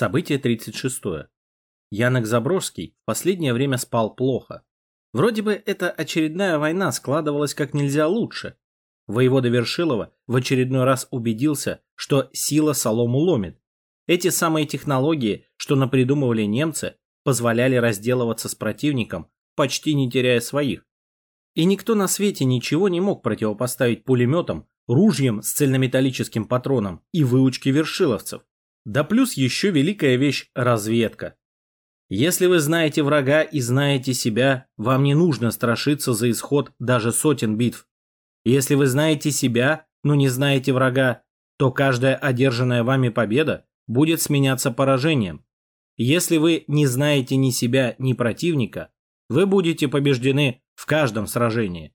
Событие 36. Янок Заброжский в последнее время спал плохо. Вроде бы эта очередная война складывалась как нельзя лучше. Воевода Вершилова в очередной раз убедился, что сила солому ломит. Эти самые технологии, что напридумывали немцы, позволяли разделываться с противником, почти не теряя своих. И никто на свете ничего не мог противопоставить пулеметам, ружьям с цельнометаллическим патроном и выучке вершиловцев. Да плюс еще великая вещь – разведка. Если вы знаете врага и знаете себя, вам не нужно страшиться за исход даже сотен битв. Если вы знаете себя, но не знаете врага, то каждая одержанная вами победа будет сменяться поражением. Если вы не знаете ни себя, ни противника, вы будете побеждены в каждом сражении.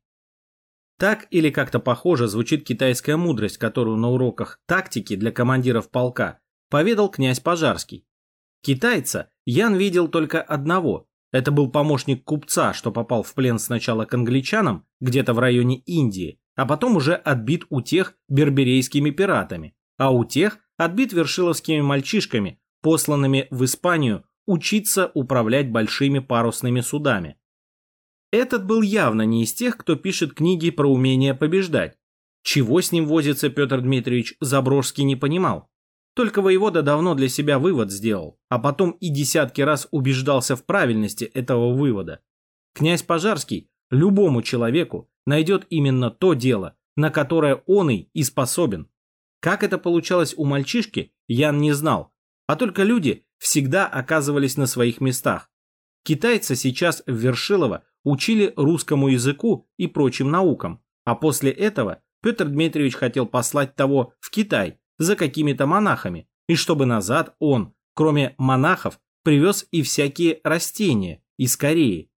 Так или как-то похоже звучит китайская мудрость, которую на уроках тактики для командиров полка поведал князь Пожарский. Китайца Ян видел только одного. Это был помощник купца, что попал в плен сначала к англичанам, где-то в районе Индии, а потом уже отбит у тех берберейскими пиратами, а у тех отбит вершиловскими мальчишками, посланными в Испанию учиться управлять большими парусными судами. Этот был явно не из тех, кто пишет книги про умение побеждать. Чего с ним возится Петр Дмитриевич, Заброжский не понимал. Только воевода давно для себя вывод сделал, а потом и десятки раз убеждался в правильности этого вывода. Князь Пожарский любому человеку найдет именно то дело, на которое он и способен. Как это получалось у мальчишки, Ян не знал, а только люди всегда оказывались на своих местах. Китайцы сейчас в Вершилово учили русскому языку и прочим наукам, а после этого Петр Дмитриевич хотел послать того в Китай, за какими-то монахами, и чтобы назад он, кроме монахов, привез и всякие растения из Кореи.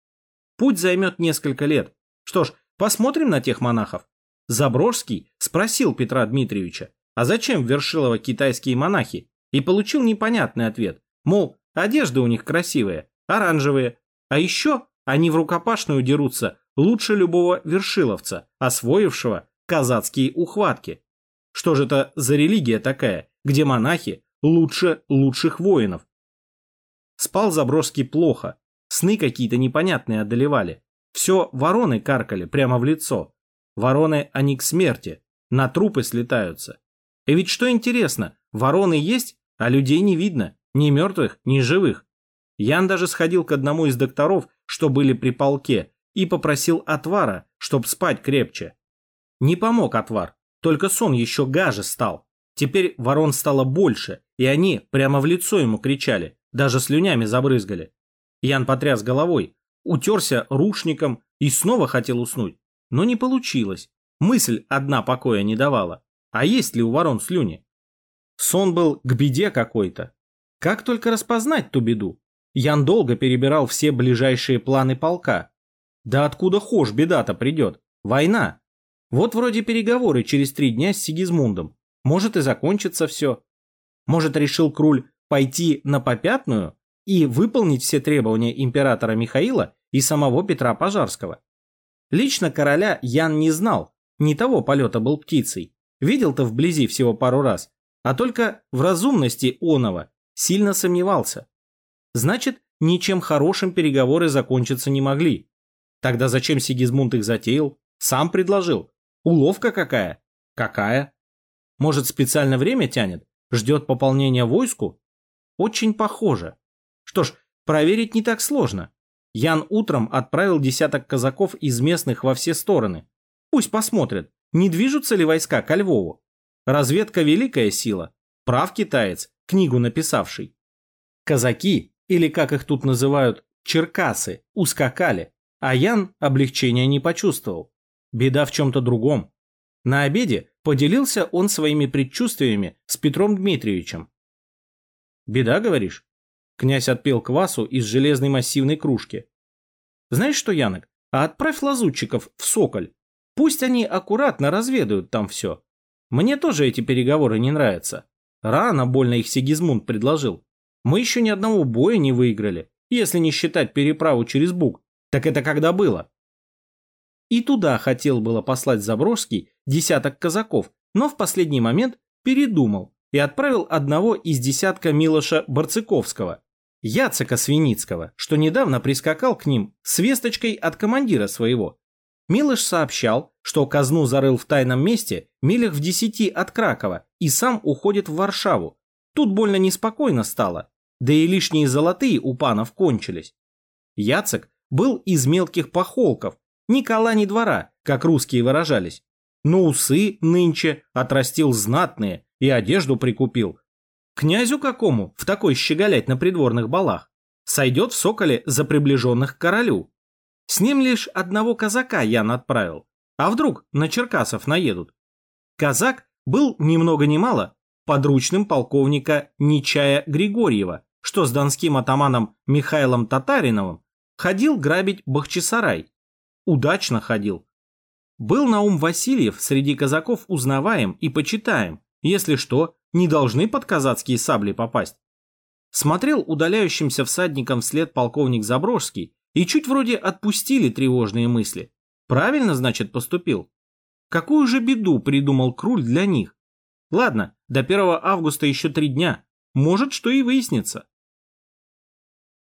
Путь займет несколько лет. Что ж, посмотрим на тех монахов. Заброжский спросил Петра Дмитриевича, а зачем в Вершилово китайские монахи? И получил непонятный ответ, мол, одежда у них красивая, оранжевые, а еще они в рукопашную дерутся лучше любого вершиловца, освоившего казацкие ухватки. Что же это за религия такая, где монахи лучше лучших воинов? Спал Заброжский плохо, сны какие-то непонятные одолевали. Все вороны каркали прямо в лицо. Вороны, они к смерти, на трупы слетаются. И ведь что интересно, вороны есть, а людей не видно, ни мертвых, ни живых. Ян даже сходил к одному из докторов, что были при полке, и попросил отвара, чтоб спать крепче. Не помог отвар, только сон еще гаже стал. Теперь ворон стало больше, и они прямо в лицо ему кричали, даже слюнями забрызгали. Ян потряс головой, утерся рушником и снова хотел уснуть. Но не получилось. Мысль одна покоя не давала. А есть ли у ворон слюни? Сон был к беде какой-то. Как только распознать ту беду? Ян долго перебирал все ближайшие планы полка. Да откуда хошь беда-то придет? Война. Вот вроде переговоры через три дня с Сигизмундом. Может и закончится все. Может решил Круль пойти на попятную и выполнить все требования императора Михаила и самого Петра Пожарского. Лично короля Ян не знал, не того полета был птицей. Видел-то вблизи всего пару раз, а только в разумности оного сильно сомневался. Значит, ничем хорошим переговоры закончиться не могли. Тогда зачем Сигизмунд их затеял? Сам предложил. Уловка какая? Какая? Может, специально время тянет? Ждет пополнения войску? Очень похоже. Что ж, проверить не так сложно. Ян утром отправил десяток казаков из местных во все стороны. Пусть посмотрят, не движутся ли войска ко Львову. Разведка – великая сила. Прав китаец, книгу написавший. Казаки, или как их тут называют, черкасы, ускакали, а Ян облегчения не почувствовал. Беда в чем-то другом. На обеде поделился он своими предчувствиями с Петром Дмитриевичем. «Беда, говоришь?» Князь отпил квасу из железной массивной кружки. «Знаешь что, Янок, а отправь лазутчиков в Соколь. Пусть они аккуратно разведают там все. Мне тоже эти переговоры не нравятся. Рано больно их Сигизмунд предложил. Мы еще ни одного боя не выиграли, если не считать переправу через Буг. Так это когда было? И туда хотел было послать Заброжский десяток казаков, но в последний момент передумал и отправил одного из десятка Милоша Барцыковского, Яцека Свиницкого, что недавно прискакал к ним с весточкой от командира своего. Милош сообщал, что казну зарыл в тайном месте милях в десяти от Кракова и сам уходит в Варшаву. Тут больно неспокойно стало, да и лишние золотые у панов кончились. Яцек был из мелких похолков, ни кола, ни двора, как русские выражались. Но усы нынче отрастил знатные и одежду прикупил. Князю какому в такой щеголять на придворных балах? Сойдет в Соколе за приближенных к королю. С ним лишь одного казака Ян отправил. А вдруг на Черкасов наедут? Казак был ни много ни мало подручным полковника Нечая Григорьева, что с донским атаманом Михаилом Татариновым ходил грабить Бахчисарай. Удачно ходил. Был Наум Васильев среди казаков узнаваем и почитаем, если что, не должны под казацкие сабли попасть. Смотрел удаляющимся всадником вслед полковник Заброжский и чуть вроде отпустили тревожные мысли. Правильно, значит, поступил. Какую же беду придумал Круль для них? Ладно, до 1 августа еще три дня. Может, что и выяснится.